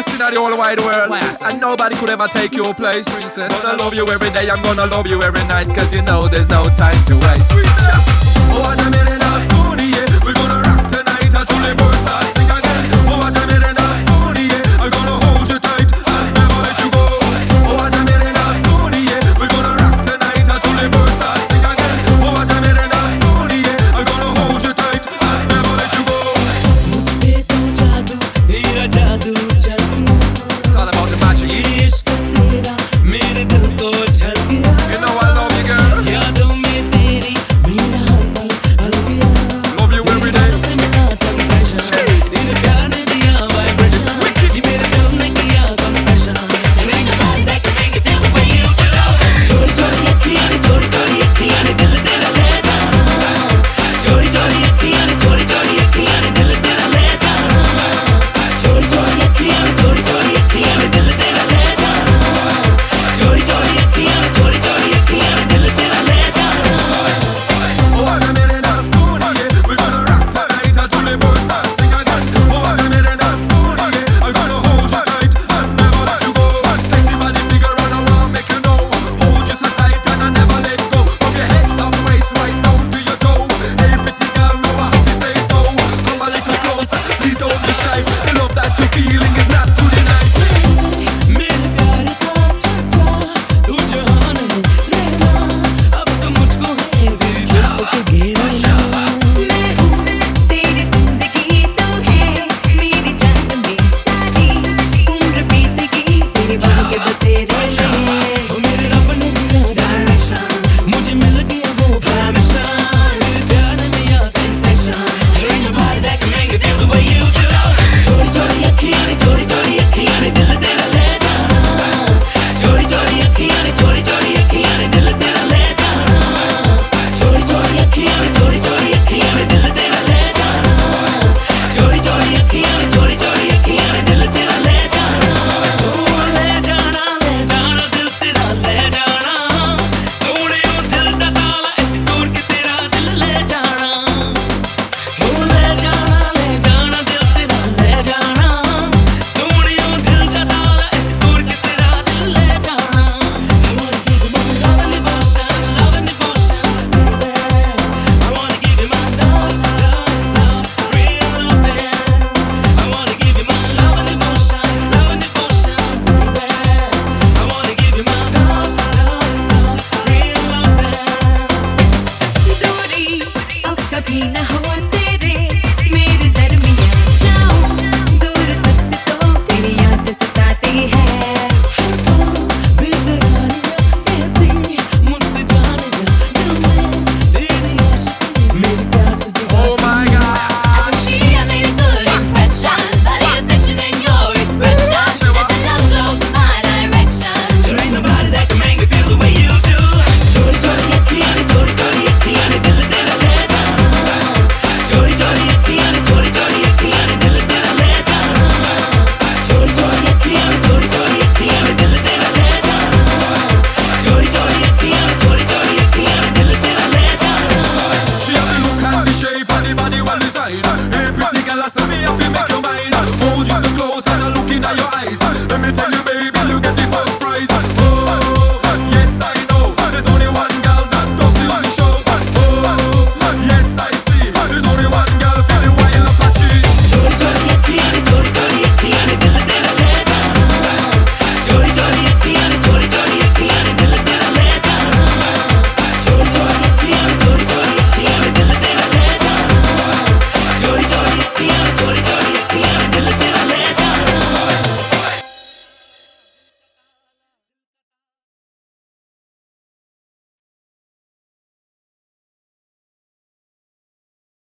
best in the whole wide world. And nobody could ever take your place. Princess. Gonna love you every day, I'm gonna love you every night. Cause you know there's no time to waste. Serelerim कभी न हो।